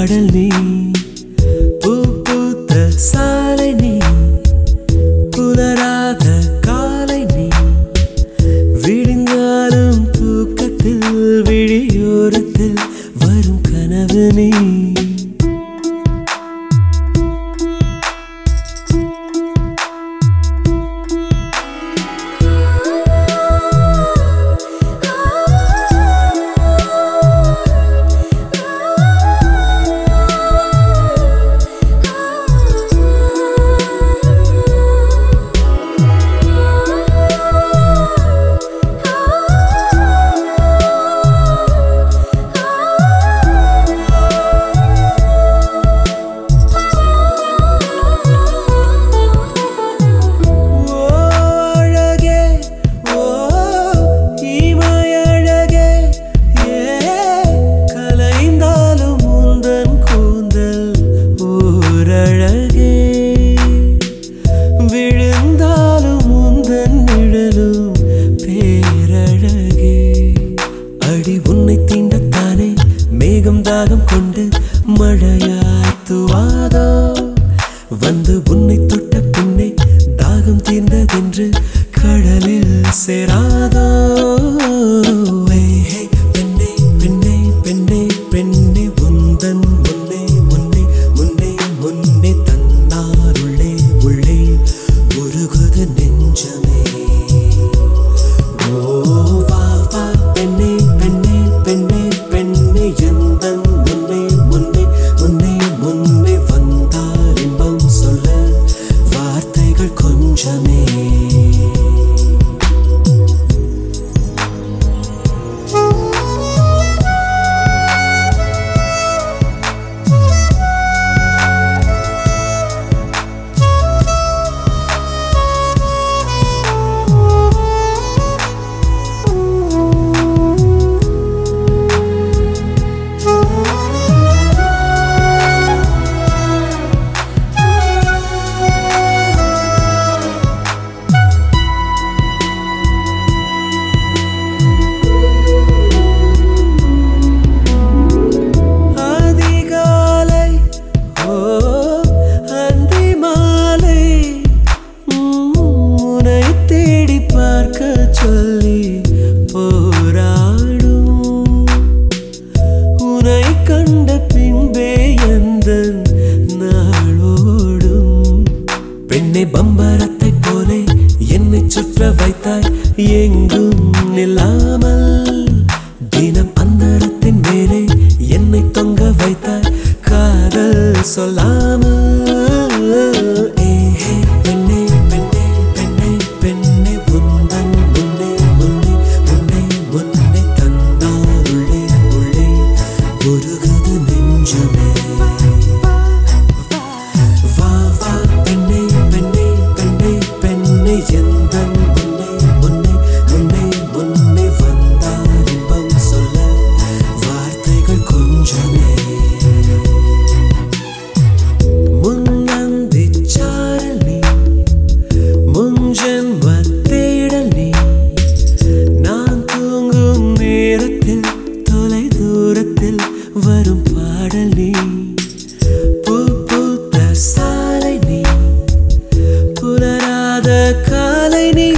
கடல் நீ. வந்து உன்னை தொட்ட பின்னே தாகம் தீர்ந்ததென்று கடலில் சேராதோ. பெண்ணே பெண்ணே பெண்ணே பெண்ணே உந்தன் முன்னே முன்னே முன்னே முன்னே தந்தார் உள்ளே உள்ளே நெஞ்சமே. ஓ வா வா பெண்ணே பெண்ணே பெண்ணே பூவே எந்த நாளோடும் பெண்ணை பம்பரத்தை போலே என்னை சுற்ற வைத்தாய். எங்க காலை நீ